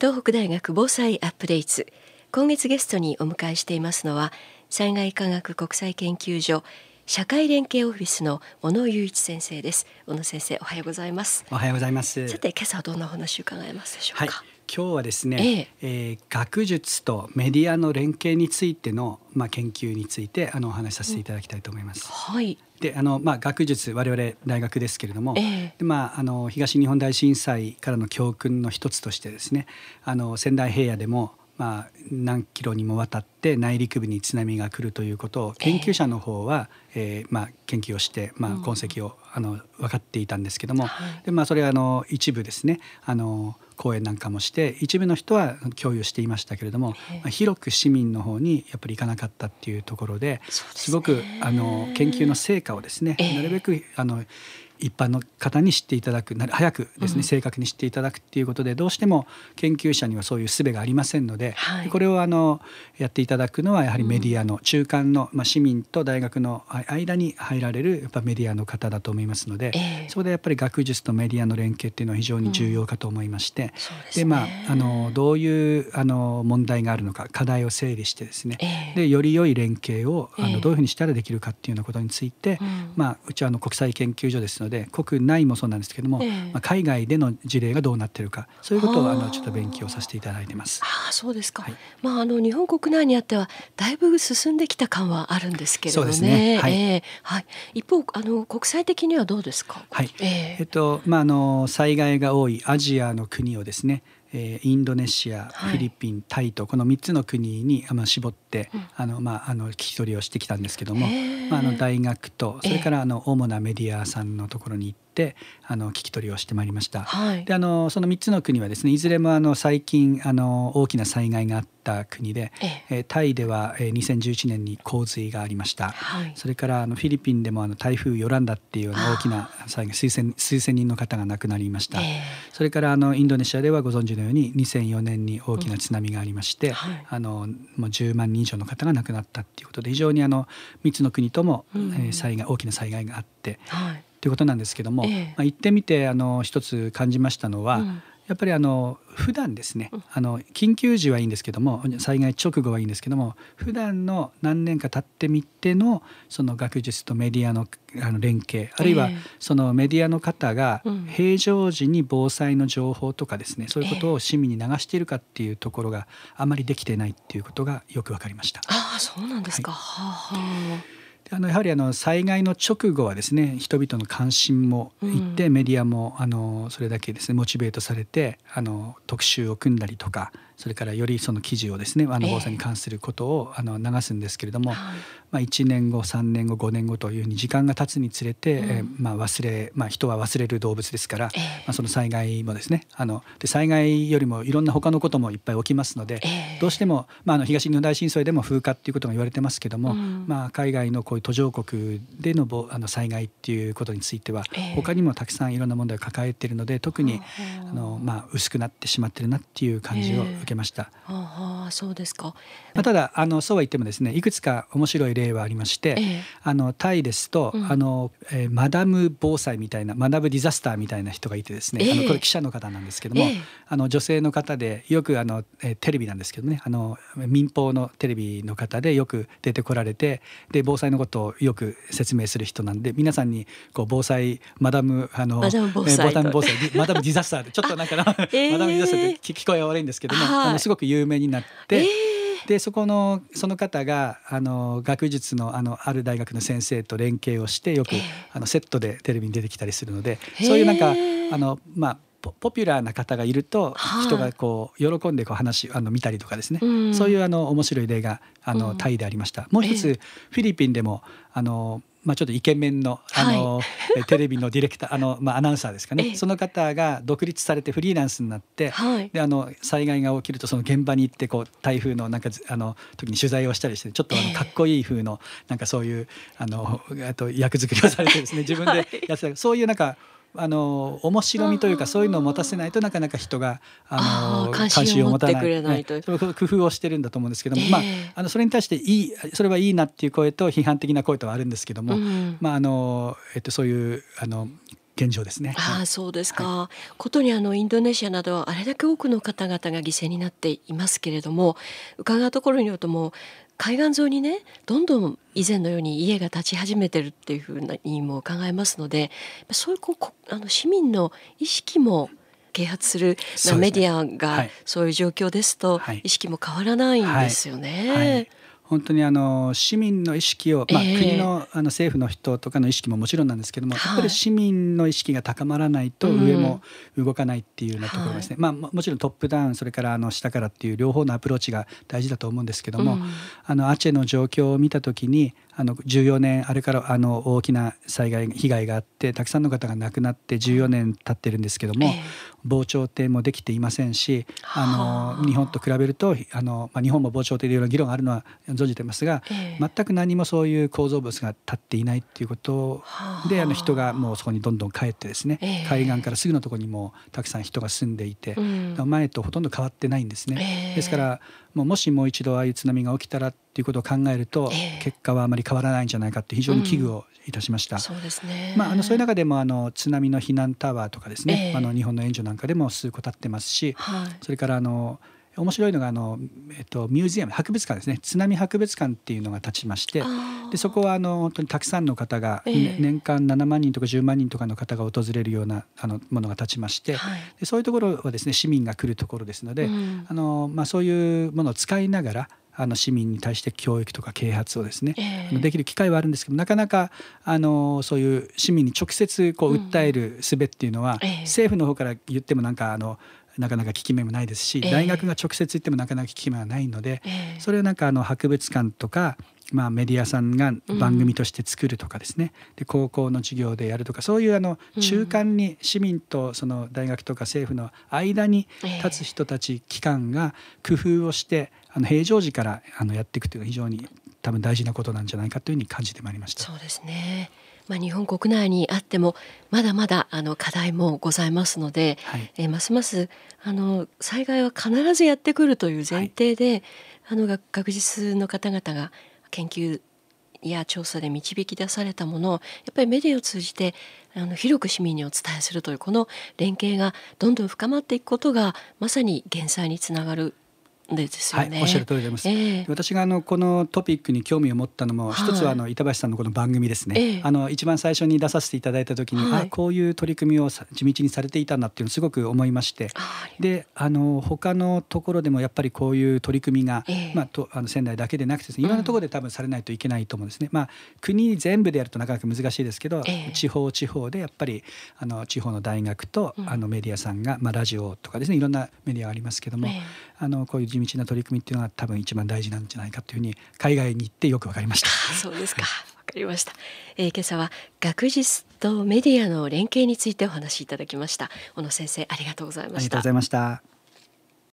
東北大学防災アップデート今月ゲストにお迎えしていますのは災害科学国際研究所社会連携オフィスの小野雄一先生です。小野先生おはようございます。おはようございます。さて今朝はどんなお話伺えますでしょうか、はい今日はですね、えええー、学術とメディアの連携についての、まあ、研究についてあのお話しさせていただきたいと思います。うん、はい。であのまあ学術我々大学ですけれども、えでまああの東日本大震災からの教訓の一つとしてですねあの仙台平野でもまあ、何キロにもわたって内陸部に津波が来るということを研究者の方は、えー、えー、まあ、研究をして、まあ、痕跡を、あの分かっていたんですけども、はい、でまあ、それはあの一部ですね。あの講演なんかもして一部の人は共有していましたけれども、まあ、広く市民の方にやっぱり行かなかったっていうところですごくあの研究の成果をですねなるべくあの一般の方に知っていただく早くですね、うん、正確に知っていただくっていうことでどうしても研究者にはそういう術がありませんので、はい、これをあのやっていただくのはやはりメディアの中間の、まあ、市民と大学の間に入られるやっぱメディアの方だと思いますので、えー、そこでやっぱり学術とメディアの連携っていうのは非常に重要かと思いまして、うんで、ね、まああのどういうあの問題があるのか課題を整理してですね、えー、でより良い連携をあのどういうふうにしたらできるかっていうようなことについて、まあ、うちはあの国際研究所ですので国内もそうなんですけども、えー、まあ、海外での事例がどうなってるかそういうことをあのちょっと勉強させていただいてます。あそうですか、はい、まあ、あの日本国内にあってはだいぶ進んできた感はあるんですけれどもね。ねはい、えー、はい、一方あの国際的にはどうですか？はい。えー、えっとまああの災害が多いアジアの国をですね。えー、インドネシア、フィリピン、タイとこの3つの国に、まあ、絞って、うん、あのまあ、あの聞き取りをしてきたんですけども、まあ、あの大学とそれからあの主なメディアさんのところに行って、あの聞き取りをしてまいりました。はい、であのその3つの国はですねいずれもあの最近あの大きな災害があった国で、ええタイでは、えー、2011年に洪水がありました。はい、それからあのフィリピンでもあの台風ヨランダっていう大きな災害数千数千人の方が亡くなりました。えそれからあのインドネシアではご存知のように2004年に大きな津波がありまして、うんはい、あのもう10万人以上の方が亡くなったっていうことで非常にあの3つの国とも、うん、えー、災害大きな災害があって。はいということなんですけども、えまあ、行ってみてあの一つ感じましたのは、うん、やっぱりあの普段ですね、あの緊急時はいいんですけども災害直後はいいんですけども普段の何年か経ってみてのその学術とメディアのあの連携あるいはそのメディアの方が平常時に防災の情報とかですねそういうことを市民に流しているかっていうところがあまりできてないっていうことがよく分かりました。ああそうなんですか、はい、はああのやはりあの災害の直後はですね人々の関心もいって、うん、メディアもあのそれだけですねモチベートされてあの特集を組んだりとかそれからよりその記事をですねあの防災に関することを、あの流すんですけれども、まあ、1年後3年後5年後というふうに時間が経つにつれて、うん、えまあ、忘れ、まあ、人は忘れる動物ですから、まあ、その災害もですねあので災害よりもいろんな他のこともいっぱい起きますので、どうしても、まあ、あの東日本大震災でも風化っていうことが言われてますけども、うん、まあ、海外のこういう途上国でのあの災害っていうことについては、他にもたくさんいろんな問題を抱えているので特にあの、まあ、薄くなってしまってるなっていう感じを受けました。ああそうですか、まあ、ただあのそうは言ってもですねいくつか面白い例はありまして、ええ、あのタイですと、うん、あのえー、マダム防災みたいなマダムディザスターみたいな人がいてですね、え、あのこれ記者の方なんですけども、あの女性の方でよくあの、えー、テレビなんですけどねあの民放のテレビの方でよく出てこられてで防災のことをよく説明する人なんで皆さんにこう防災マダムあのマダム防災,、えー、防災 マダムディザスターでちょっとなんかな、マダムディザスターって聞こえは悪いんですけども、あのすごく有名になって。えー、でそこのその方があの学術のあのある大学の先生と連携をしてよく、えー、あのセットでテレビに出てきたりするのでそういうなんかあのまあポピュラーな方がいると人がこう喜んでこう話あの見たりとかですね、うん、そういうあの面白い例があの、タイでありました。もう一つ、フィリピンでもあのまあ、ちょっとイケメンのあの、はい、テレビのディレクターあの、まあ、アナウンサーですかね。その方が独立されてフリーランスになって、はい、であの災害が起きるとその現場に行ってこう台風のなんかあの時に取材をしたりしてちょっとあのかっこいい風のなんかそういうあのあと役作りをされてですね自分でやってた、はい、そういうなんかあの面白みというかそういうのを持たせないとなかなか人があの関心を持たない、ないと、ね、そ工夫をしてるんだと思うんですけども、えー、まあ、あのそれに対していいそれはいいなっていう声と批判的な声とはあるんですけども、うん、まああのえっと、そういうあの現状ですね。ああそうですか。はい、ことにあのインドネシアなどはあれだけ多くの方々が犠牲になっていますけれども伺うところによるとも海岸沿いにねどんどん以前のように家が立ち始めてるっていうふうにも考えますのでそういうこうあの市民の意識も啓発する、まあ、メディアがそういう状況ですと意識も変わらないんですよね。はい。はい本当にあの市民の意識を、まあ、国のあの政府の人とかの意識ももちろんなんですけども、やっぱり市民の意識が高まらないと上も動かないっていうようなところですね、まあ、もちろんトップダウンそれからあの下からっていう両方のアプローチが大事だと思うんですけども、あのアチェの状況を見た時にあの14年あれからあの大きな災害被害があってたくさんの方が亡くなって14年経ってるんですけども、防潮堤もできていませんしあ。の日本と比べるとあの、まあ、日本も防潮堤でいろいろ議論があるのは存じてますが、全く何もそういう構造物が立っていないっていうことであ。の人がもうそこにどんどん帰ってですね、海岸からすぐのところにもたくさん人が住んでいて、前とほとんど変わってないんですね。ですからもうもしもう一度ああいう津波が起きたらっていうことを考えると、結果はあまり変わらないんじゃないかって非常に危惧をいたしました。うん、そうですね。まああのそういう中でもあの津波の避難タワーとかですね、あの日本の援助なんかでも数個立ってますし、はい、それからあの面白いのがあの、えっと、ミュージアム博物館ですね。津波博物館っていうのが立ちましてでそこはあの本当にたくさんの方が、えー、年間7万人とか10万人とかの方が訪れるようなあのものが立ちまして、はい、でそういうところはですね市民が来るところですので、うん、あのまあ、そういうものを使いながらあの市民に対して教育とか啓発をですね、えー、できる機会はあるんですけどなかなかあのそういう市民に直接こう訴える術っていうのは、うんえ。ー、政府の方から言ってもなんかあのなかなか効き目もないですし、えー、大学が直接言ってもなかなか効き目はないので、えー、それをなんかあの博物館とかまあ、メディアさんが番組として作るとかですね、うん、で高校の授業でやるとかそういうあの中間に市民とその大学とか政府の間に立つ人たち、機関が工夫をしてあの平常時からあのやっていくというのは非常に多分大事なことなんじゃないかというふうに感じてまいりました。そうですね。まあ、日本国内にあってもまだまだあの課題もございますので、はい、えますますあの災害は必ずやってくるという前提で、はい、あの学術の方々が研究や調査で導き出されたものをやっぱりメディアを通じてあの広く市民にお伝えするというこの連携がどんどん深まっていくことがまさに減災につながるですよね、はい、おっしゃる通りでございます、えー、私があのこのトピックに興味を持ったのも、一つはあの板橋さんのこの番組ですね、えー、あの一番最初に出させていただいた時に、はい、あこういう取り組みを地道にされていたんだっていうのをすごく思いましてであの他のところでもやっぱりこういう取り組みが、えー、まあ、とあの仙台だけでなくて、いろん。なところで多分されないといけないと思うんですね、うん、まあ、国全部でやるとなかなか難しいですけど、地方地方でやっぱりあの地方の大学と、あのメディアさんが、まあ、ラジオとかですねいろんなメディアありますけども、あのこういう地道な取り組みっていうのが多分一番大事なんじゃないかというふうに海外に行ってよくわかりました。そうですか。わかりました、えー、今朝は学術とメディアの連携についてお話しいただきました。小野先生ありがとうございました。ありがとうございました。